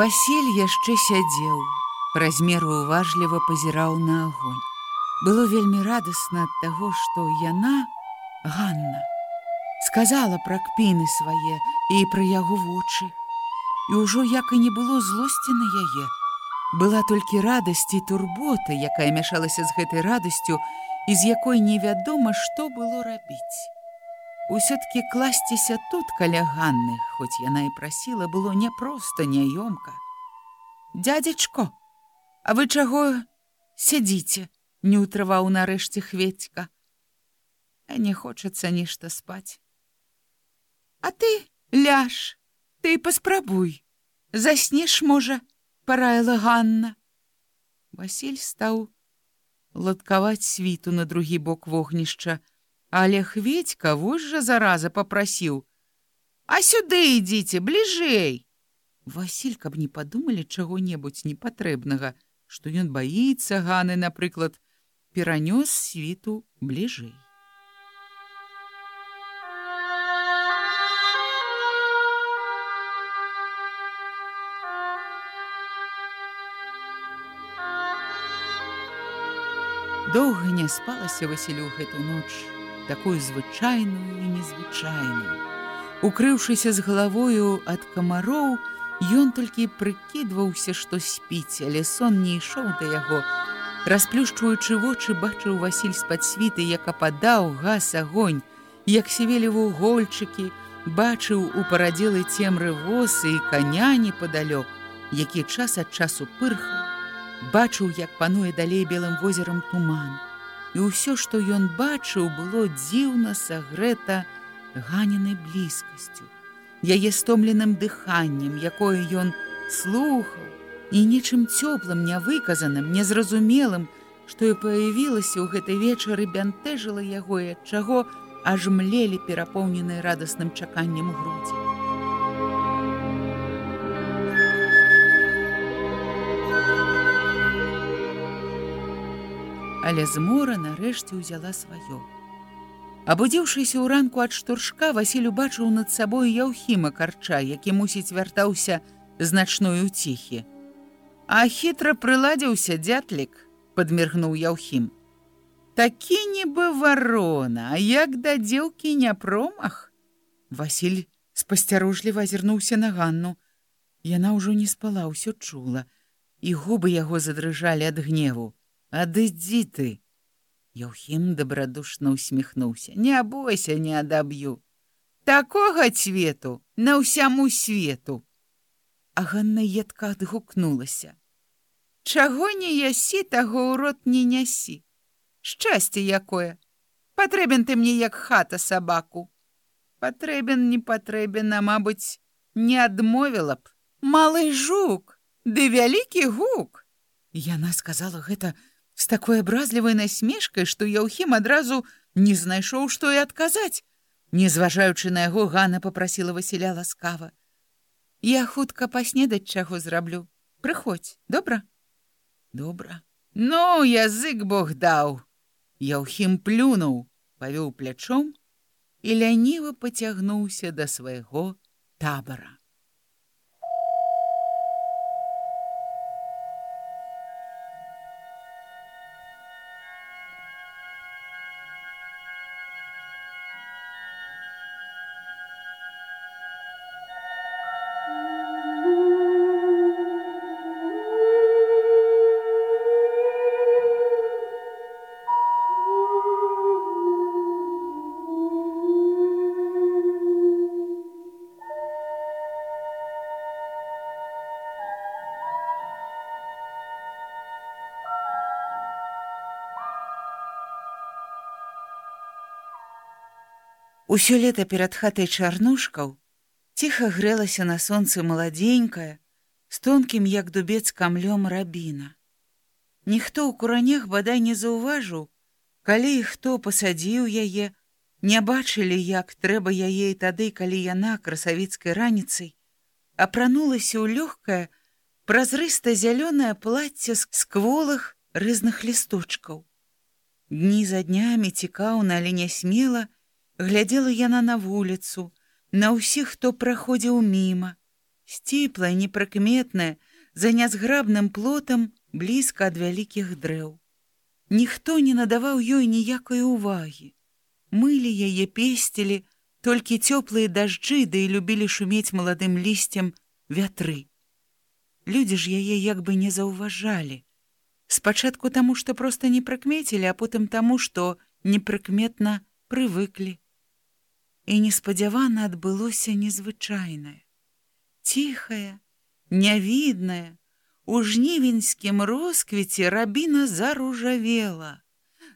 Васіль яшчэ сядзеў, праз меру уважліва пазіраў на агонь. Было вельмі радасна ад таго, што яна, Ганна, сказала пра кпіны свае і пра яго вочы. І ўжо як і не было злосці на яе. Была толькі радасць і турбота, якая мяшалася з гэтай радасцю і з якой невядома, што было рабіць. Усё-ткі класціся тут каля Ганны, хоць яна і прасіла, было няпроста няёмка. Дядзечко, А вы чаго сядзіце, не ўтрываў нарэшце хведька. А не хочацца нешта спаць. А ты ляж, ты паспрабуй, заснеш можа, параіла Ганна. Васіль стаў ладкаваць світу на другі бок вогнішча, Але хведька вось жа зараза попрасіў: « А сюды ідзіце бліжэй. Васіль, каб не падумалі чаго-небудзь непатрэбнага, што ён баіцца ганы, напрыклад, перанёс світу бліжэй. Доўга не спалася Васілю гэту ноч такую звычайную і незвычайную. Укрыўшыся з галавою ад камароў, ён толькі прыкідваўся, што спіць, але сон не ішоў да яго. Расплюшчваючы вочы бачыў Васіль з-пад світы, як ападаў газ агонь, як сівелі вугольчыкі, бачыў у парадзелы цемры восы і каня непадалёк, які час ад часу пырхаў, бачыў, як пануе далей белым возерам туман і ўсё, што ён бачыў, было дзіўна сагрэта ганенай блізкасцю, яе стомленым дыханнем, якое ён слухаў і нечым цёплым, нявыказаным, незразумелым, што і паявілася ў гэтай вечары бянтэжыла яго, ад чаго аж млелі перапоўненыя радасным чаканнем грудзі. Але змора нарэшце ўзяла сваё. Абудзіўшыся ў ранку ад штуршка, Васіль убачыў над сабой яўхіма карча, які мусіць вяртаўся значной уціхі. А хітра прыладзіўся дзятлік, падміргнуў яўхім. Такі нібы варона, а як да дзеўкі не промах. Васіль спасцярожліва азірнуўся на ганну. Яна ўжо не спала, ўсё чула, і губы яго задрыжалі ад гневу. Адыдзі ты. Яўхім дабрадушна усміхнуўся. Не бойся, не адаб'ю. Такога цвету на ўсяму свету. А Ганна едка адгукнулася. Чаго не ясі, таго ў рот не нясі. Шчасце якое. Патрэбен ты мне як хата сабаку. Патрэбен не патрэбен, а мабыць, не адмовіла б. Малы жук, ды вялікі гук. Яна сказала гэта, з такой абразлівай насмешкай, што Яўхім адразу не знайшоў, што і адказаць. Незважаючы на яго Гана попрасіла Васіля ласкава. Я хутка паснедаць чаго зраблю. Прыходзь, добра? Добра. Ну, язык Бог даў. Яўхім плюнуў, павёў плячом і ляніва пацягнуўся да свайго табара. Усё лета перад хатай чарнушкаў ціха грэлася на сонцы маладзенькая, з тонкім як дубец камлём рабіна. Ніхто ў куранях бадай не заўважыў, калі і хто пасадзіў яе, не бачылі, як трэба яе і тады, калі яна красавіцкай раніцай апранулася ў лёгкае, празрыста зялёнае плацце з скволых рызных лісточкаў. Дні за днямі цікаўна, але не смела, глядзела яна на вуліцу, на ўсіх, хто праходзіў міма, сціплая, непрыкметная, за нязграбным плотам блізка ад вялікіх дрэў. Ніхто не надаваў ёй ніякай увагі. Мылі яе песцілі, толькі цёплыя дажджы да і любілі шумець маладым лісцем вятры. Людзі ж яе як бы не заўважалі. Спачатку таму, што проста не прыкмецілі, а потым таму, што непрыкметна прывыклі. І неспадзявана адбылося незвычайнае. Ціхая, нявідная, у жнівеньскім росквіце рабіна заружавела,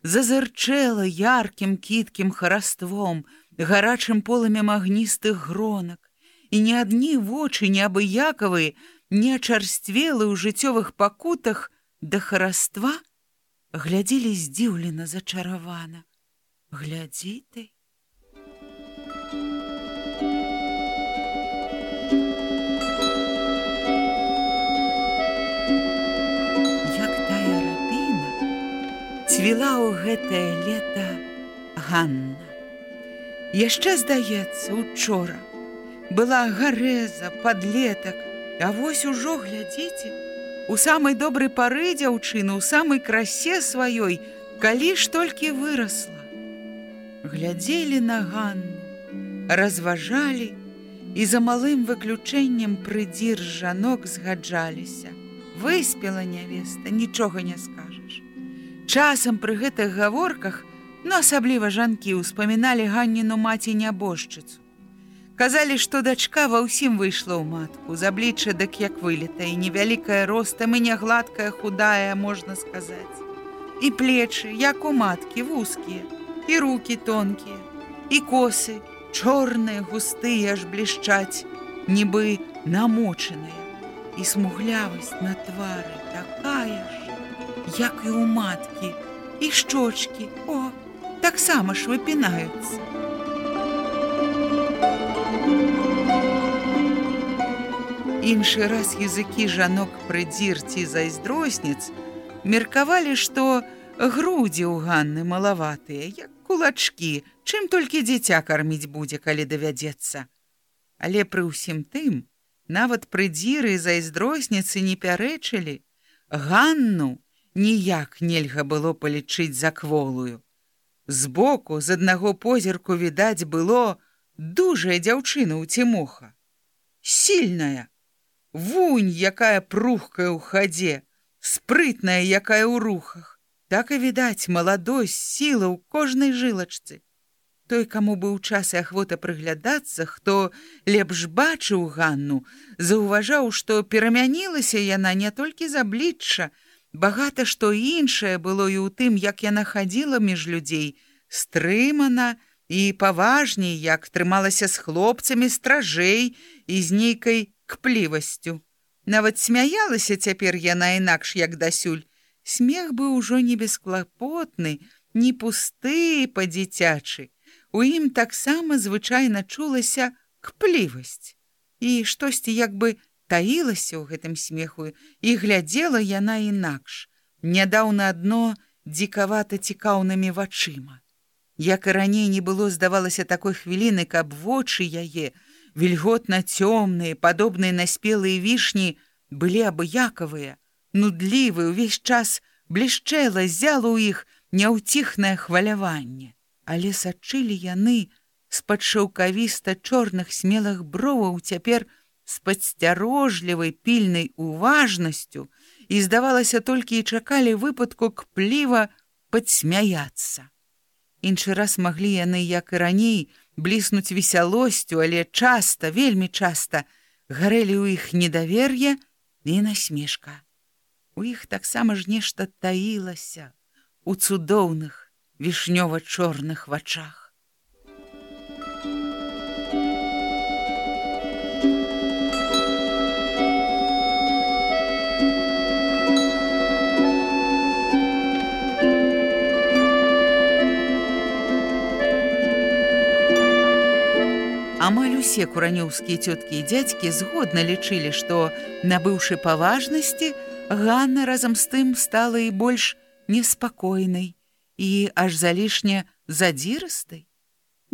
зазырчэла яркім кіткім хараством, гарачым полымем агністых гронак, і ні адні вочы неабыякавыя, не ачарствелы ў жыццёвых пакутах да хараства, глядзелі здзіўлена зачаравана. Глядзі ты. Цвіла ў гэтае лета Ганна. Яшчэ здаецца, учора была гарэза, падлетак, А вось ужо глядзіце, у самай добрай пары дзяўчыны, у самай красе сваёй, калі ж толькі вырасла. Глядзелі на Ганну, разважалі і за малым выключэннем прыдзір жанок згаджаліся. Выспела нявеста, нічога не скажаш. Часам пры гэтых гаворках, но асабліва жанкі ўспаміналі ганніну маці нябожчыцу. Казалі, што дачка ва ўсім выйшла ў матку, з аблічча дык як вылета і невялікая ростам і не гладкая худая, можна сказаць. І плечы, як у маткі вузкія, і руки тонкія, і косы, чорныя, густыя аж блішчаць, нібы намочаныя, і смуглявасць на твары такая ж, як і ў маткі, і шчочки, о, таксама ж выпінаюцца. Іншы раз языкі жанок прыдзірці зайздросніц меркавалі, што грудзі ў ганны малаватыя, як кулачкі, чым толькі дзіця карміць будзе, калі давядзецца. Але пры ўсім тым, нават прыдзіры зайздросніцы не пярэчылі, Ганну ніяк нельга было палічыць за кволую. Збоку з аднаго позірку відаць было дужая дзяўчына ў цімоха. Сільная, Вунь, якая прухкая ў хадзе, спрытная, якая ў рухах. Так і відаць, маладосць, сіла ў кожнай жылачцы. Той, каму быў час і ахвота прыглядацца, хто лепш бачыў Ганну, заўважаў, што перамянілася яна не толькі з аблічча, багата што іншае было і ў тым, як яна хадзіла між людзей, стрымана і паважней, як трымалася з хлопцамі стражэй і з нейкай кплівасцю. Нават смяялася цяпер яна інакш як дасюль. Смех быў ужо не бесклапотны, не пусты па-дзіцячы. У ім таксама звычайна чулася кплівасць. І штосьці як бы таілася ў гэтым смеху і глядзела яна інакш. Нядаўна адно дзікавата цікаўнымі вачыма. Як і раней не было, здавалася такой хвіліны, каб вочы яе, вільготна цёмныя, падобныя на спелыя вішні, былі абыякавыя, нудлівы ўвесь час блішчэла, зяла ў іх няўціхнае хваляванне. Але сачылі яны з-пад шаўкавіста чорных смелых броваў цяпер з падсцярожлівай пільнай уважнасцю і, здавалася, толькі і чакалі выпадку кпліва падсмяяцца. Іншы раз маглі яны, як і раней, бліснуць весялосцю, але часта, вельмі часта гарэлі ў іх недавер'е і насмешка. У іх таксама ж нешта таілася у цудоўных вішнёва-чорных вачах. Усе куранёўскія цёткі і дзядзькі згодна лічылі, што, набыўшы паважнасці, Ганна разам з тым стала і больш неспакойнай і аж залішне задзірыстай.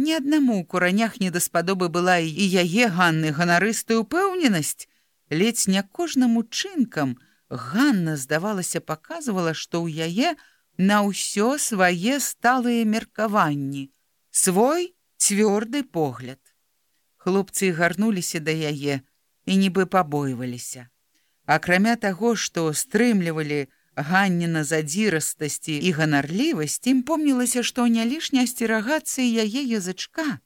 Ні аднаму ў куранях недаспадобы была і яе ганны ганарыстая ўпэўненасць, ледзь не кожнаму чынкам Ганна, здавалася, паказвала, што ў яе на ўсё свае сталыя меркаванні, свой цвёрды погляд. Хлопцы гарнуліся да яе і нібы пабойваліся. Акрамя таго, што стрымлівалі ганніна задзірастасці і ганарлівасць, ім помнілася, што не лішня асцерагацца яе язычка.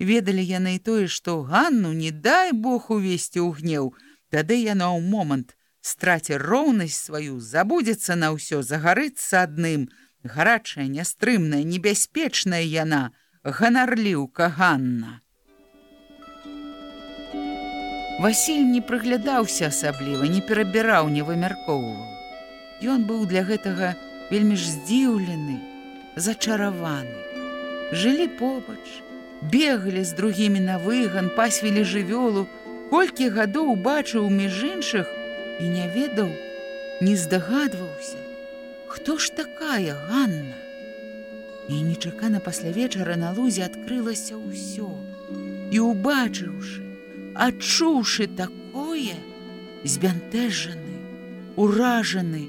Ведалі яны і тое, што Ганну не дай Бог увесці ў гнеў, тады яна ў момант страце роўнасць сваю, забудзецца на ўсё, загарыцца адным, гарачая, нястрымная, небяспечная яна, ганарліўка Ганна. Васіль не прыглядаўся асабліва, не перабіраў, не вымяркоўваў. Ён быў для гэтага вельмі ж здзіўлены, зачараваны. Жылі побач, бегалі з другімі на выган, пасвілі жывёлу, колькі гадоў бачыў між іншых і не ведаў, не здагадваўся, хто ж такая Ганна. І нечакана пасля вечара на лузе адкрылася ўсё. І убачыўшы, адчуўшы такое, збянтэжаны, уражаны,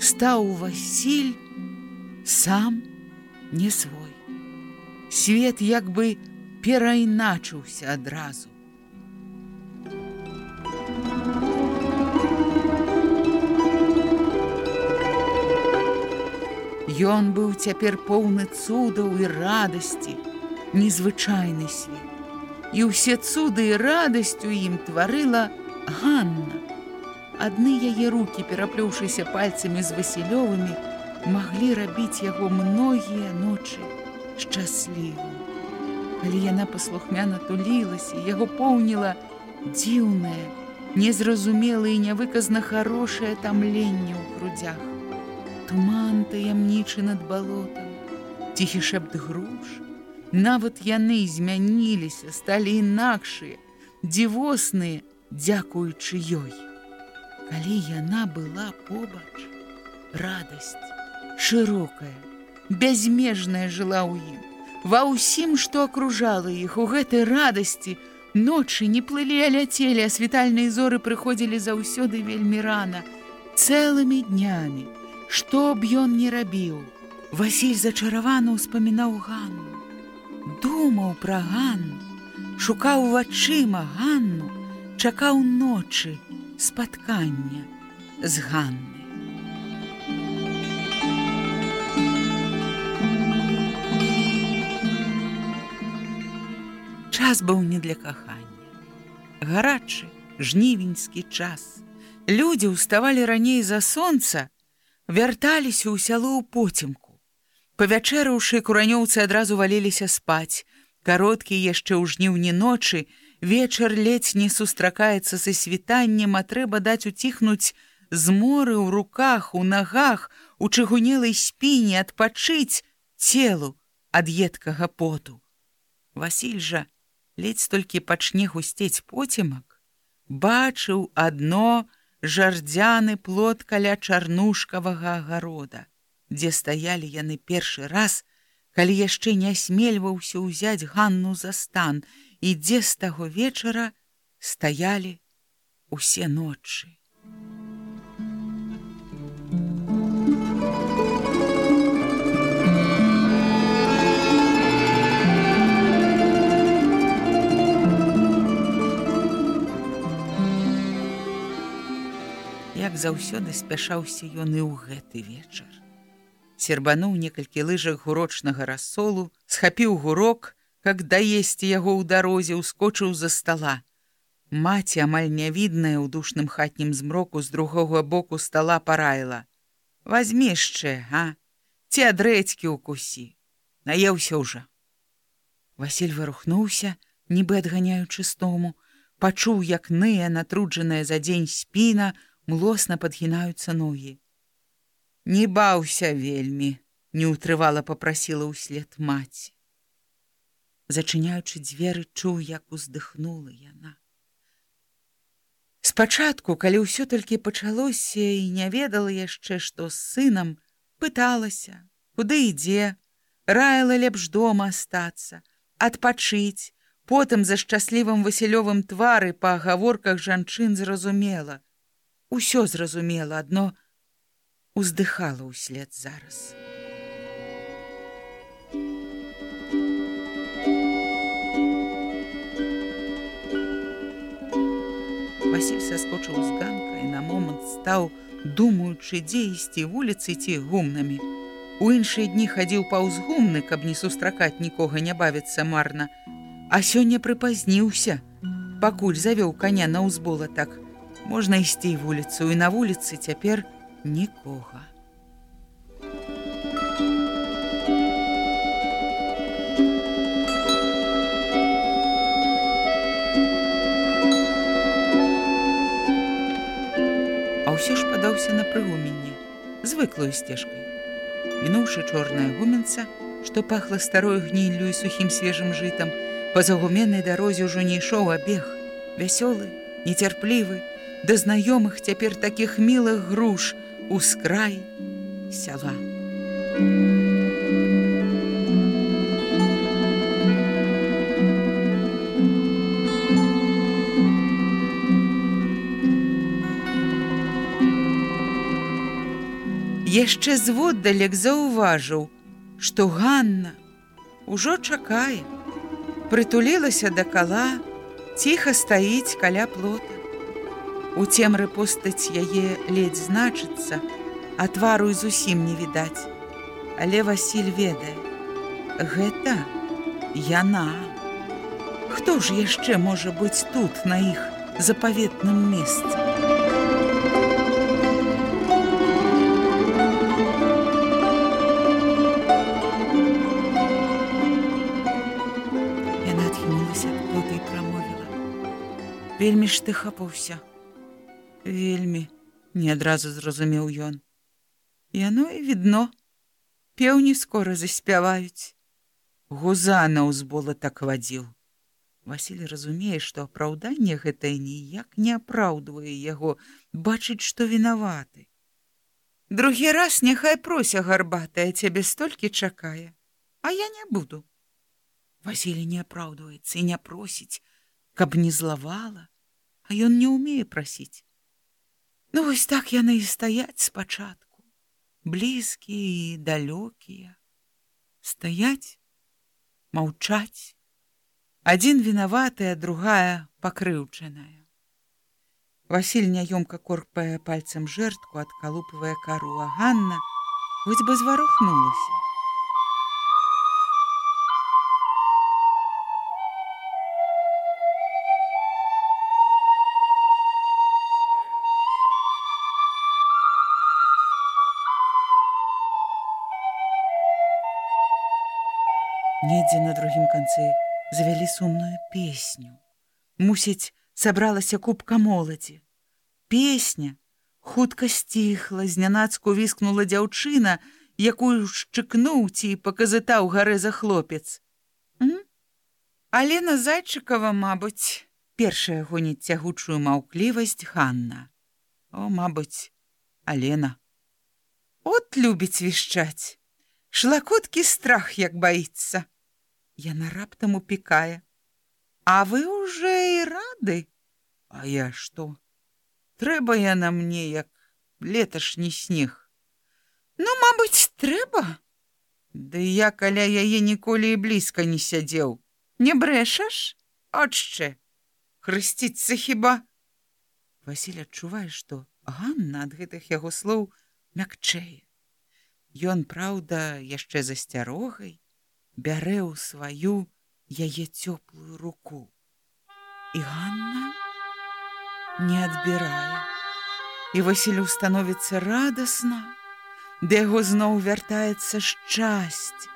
стаў Васіль сам не свой. Свет як бы перайначыўся адразу. Ён быў цяпер поўны цудаў і радасці, незвычайны свет і ўсе цуды і радасць у ім тварыла Ганна. Адны яе руки, пераплёўшыся пальцамі з васілёвымі, маглі рабіць яго многія ночы шчаслівым. Калі яна паслухмяна тулілася, яго поўніла дзіўнае, незразумела і нявыказна хорошае тамленне ў грудзях. Туман таямнічы над балотам, ціхі шэпт груш, Нават яны змяніліся, сталі інакшыя, дзівосныя, дзякуючы ёй. Калі яна была побач, радасць, шырокая, бязмежная жыла ў ім. Ва ўсім, што акружала іх у гэтай радасці, ночы не плылі, а ляцелі, а світальныя зоры прыходзілі заўсёды вельмі рана, цэлымі днямі. Што б ён не рабіў, Васіль зачаравана ўспамінаў Ганну думаў пра Ганну, шукаў вачыма Ганну, чакаў ночы спаткання з Ганны. Час быў не для кахання. Гарачы, жнівеньскі час. Людзі ўставалі раней за сонца, вярталіся ў сяло ў поцемку. Павячэраўшы куранёўцы адразу валіліся спаць. Кароткі яшчэ ў жніўні ночы, вечар ледзь не сустракаецца са світаннем, а трэба даць уціхнуць з моры ў руках, у нагах, у чыгунелай спіне адпачыць целу ад едкага поту. Васіль жа ледзь толькі пачне гусцець поцемак, бачыў адно жардзяны плот каля чарнушкавага агарода дзе стаялі яны першы раз, калі яшчэ не асмельваўся ўзяць ганну за стан і дзе з таго вечара стаялі усе ночы. Як заўсёды спяшаўся ён і ў гэты вечар сербануў некалькі лыжах гурочнага рассолу, схапіў гурок, как даесці яго ў дарозе, ускочыў за стола. Маці амаль нявідная ў душным хатнім змроку з другога боку стола параіла: « Вазьмі яшчэ, а, ці адрэцькі укусі, наеўся ўжо. Васіль вырухнуўся, нібы адганяючы стому, пачуў, як ныя, натруджаная за дзень спіна, млосна падгінаюцца ногі. Не баўся вельмі, не ўтрывала попрасіла ўслед маці. Зачыняючы дзверы, чуў, як уздыхнула яна. Спачатку, калі ўсё толькі пачалося і не ведала яшчэ, што з сынам, пыталася, куды ідзе, раіла лепш дома астацца, адпачыць, потым за шчаслівым васілёвым твары па агаворках жанчын зразумела. Усё зразумела адно, уздыхала ўслед зараз. Васіль саскочыў з ганка і на момант стаў, думаючы, дзе ісці вуліцы ці гумнамі. У іншыя дні хадзіў паўз гумны, каб не сустракаць нікога не бавіцца марна, А сёння прыпазніўся, пакуль завёў каня на ўзбола так. Можна ісці вуліцу і на вуліцы цяпер нікога. ўсё ж падаўся на прыгуменне, звыклую сцежкай. Мінуўшы чорная гуменца, што пахла старой гніллю і сухім свежым жытам, па загуменнай дарозе ўжо не ішоў абег, вясёлы, нецярплівы, да знаёмых цяпер такіх мілых груш у скрай сяла. яшчэ зводдалек заўважыў, што Ганна ўжо чакае, прытулілася да кала, ціха стаіць каля плота. У цемры постаць яе ледзь значыцца, а твару зусім не відаць. Але Васіль ведае: Гэта яна. Хто ж яшчэ можа быць тут на іх запаветным месцы? вельмі ж ты хапаўся вельмі не адразу зразумеў ён. Яно і відно. Пеўні скора заспяваюць. Гузана ўзбола так вадзіў. Васіль разумее што апраўданне гэтае ніяк не апраўдвае яго бачыць што вінаваты. Другі раз няхай прося гарбатая цябе столькі чакае а я не буду. Васілі не апраўдваецца і не просіць каб не злавала, а ён не ўмее прасіць. Ну вось так яны і стаяць спачатку, блізкія і далёкія, стаяць, маўчаць, адзін вінаватая, другая пакрыўчаная. Васіль няёмка корпае пальцам жэртку, адкалупвае кару, а Ганна, хоць бы зварухнулася. Недзе на другім канцы завялі сумную песню. Мусіць, сабралася кубка моладзі. Песня хутка сціхла, знянацку віскнула дзяўчына, якую шчыкнуў ці паказытаў гары за хлопец. Алена зайчыкава, мабыць, першая гоніць цягучую маўклівасць Ханна. О, мабыць, Алена. От любіць вішчаць. Шлакуткі страх, як баіцца. Яна раптам упікае. А вы уже і рады, А я што? Трэба яна мне як леташні снег. Ну, мабыць, трэба. Ды я каля яе ніколі і блізка не сядзеў. Не брэшаш, Отчэ, хрысціцца хіба. Васіль адчувае, што Ганна ад гэтых яго слоў мякчэе. Ён, праўда, яшчэ засцярогай, бярэ ў сваю яе цёплую руку. І Ганна не адбірае. І Васілю становіцца радасна, да яго зноў вяртаецца шчасце.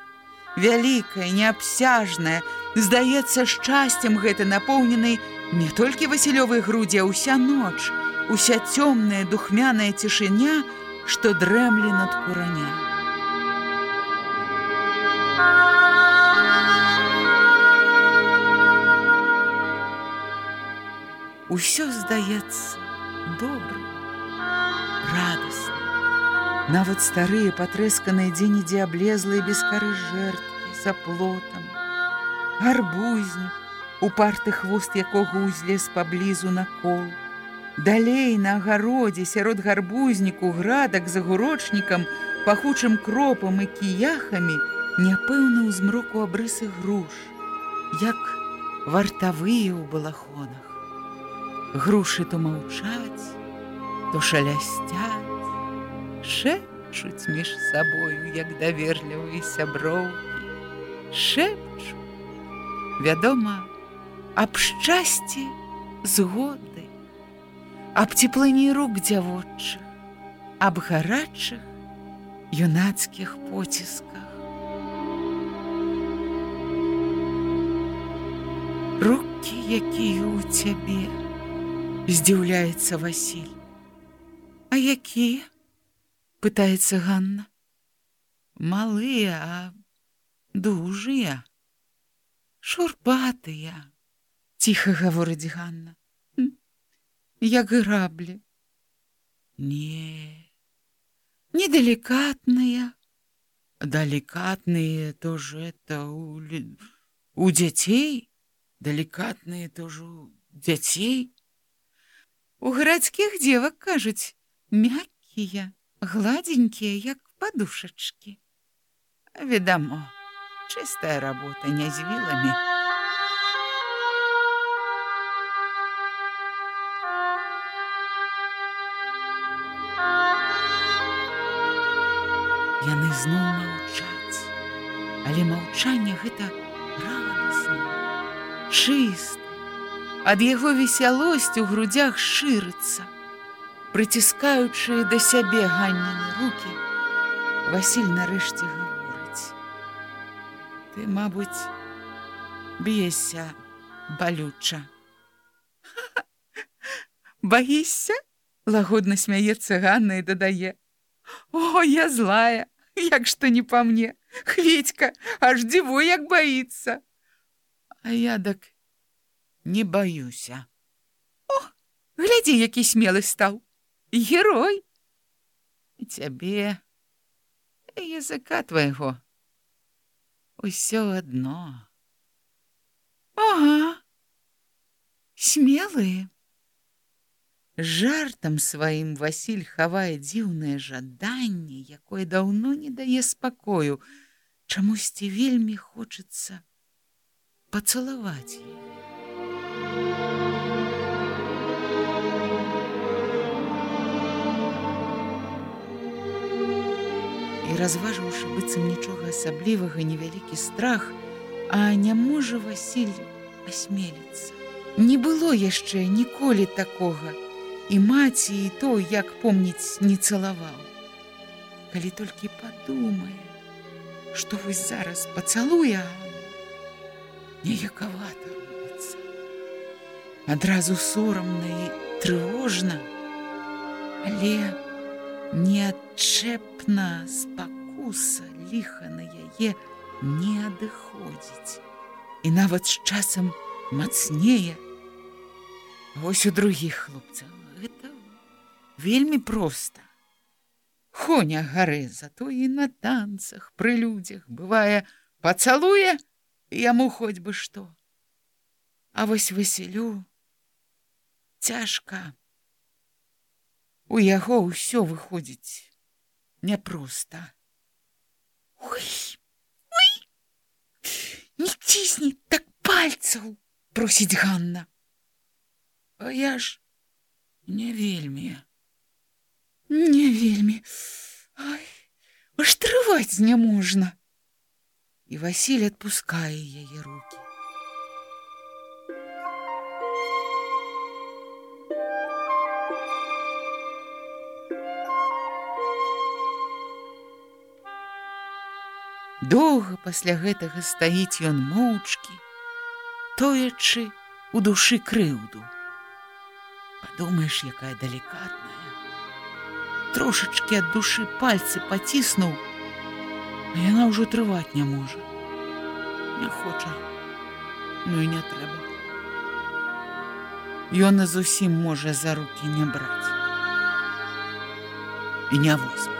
Вялікае, неабсяжнае, здаецца шчасцем гэта напоўненай не толькі васілёвай грудзі, а ўся ноч, уся цёмная духмяная цішыня, што дрэмлі над кураня. Усё здаецца добрым, радасным. Нават старыя патрэсканыя дзе-нідзе аблезлыя без кары жертвы за плотам. Гарбузнік, упарты хвост якога ўзлез паблізу на кол. Далей на агародзе сярод гарбузніку градак за гурочнікам, пахучым кропам і кіяхамі няпэўна ў змроку абрысы груш, як вартавыя ў балахонах. Грушы то маўчаць, то шалясцяць, шэпчуць між сабою, як даверлівыя сяброўкі, шэпчу. Вядома, аб шчасці згоды, аб цеплыні рук дзявочых, аб гарачых юнацкіх поцісках. Рукі, якія ў цябе, здзіўляецца Васіль. А якія? пытаецца Ганна. Малыя, а дужыя, шурпатыя, ціха гаворыць Ганна. Як граблі. Не, недалікатныя, далікатныя тоже это у, у дзяцей, далікатныя тоже у дзяцей. У гарадскіх дзевак кажуць, мяккія, гладзенькія, як падушачкі. Ведамо, чыстая работа не з віламі. Яны зноў маўчаць, але маўчанне гэта радасна, чыста, ад яго весялосць у грудях шырыцца. Прыціскаючы да сябе ганніны руки, Васіль нарэшце гаворыць: « Ты, мабыць, б'ешся балюча. Баішся? лагодна смяецца Ганна і дадае: « О, я злая, як што не па мне, Хведька, аж дзіву, як баіцца. А я дак не баюся. О, глядзі, які смелы стаў. Герой. Цябе языка твайго. Усё адно. Ага. Смелые. Жартам сваім Васіль хавае дзіўнае жаданне, якое даўно не дае спакою, чамусьці вельмі хочацца пацалаваць яе. І разважыўшы быццам нічога асаблівага невялікі страх, а не можа Васіль асмеліцца. Не было яшчэ ніколі такога, і маці і то, як помніць не цалаваў. Калі толькі падумае, што вось зараз пацалуе, неякавата робіцца. Адразу сорамна і трывожна, але, неадчэпна спакуса ліха на яе не адыходзіць. І нават з часам мацнее. Вось у другіх хлопцаў гэта вельмі проста. Хоня гары, зато і на танцах пры людзях бывае пацалуе яму хоць бы што. А вось Васілю цяжка. У яго ўсё выходзіць няпроста. Ой, ой! Не цісні так пальцаў, просіць Ганна. А я ж не вельмі. Не вельмі. Ай, аж трываць няможна. І Васіль адпускае яе руки. Доўга пасля гэтага стаіць ён моўчкі, тоячы у душы крыўду. Падумаеш, якая далікатная. Трошачки ад душы пальцы паціснуў, а яна ўжо трываць не можа. Не хоча, Ну і не трэба. Ён зусім можа за рукі не браць. І не возьме.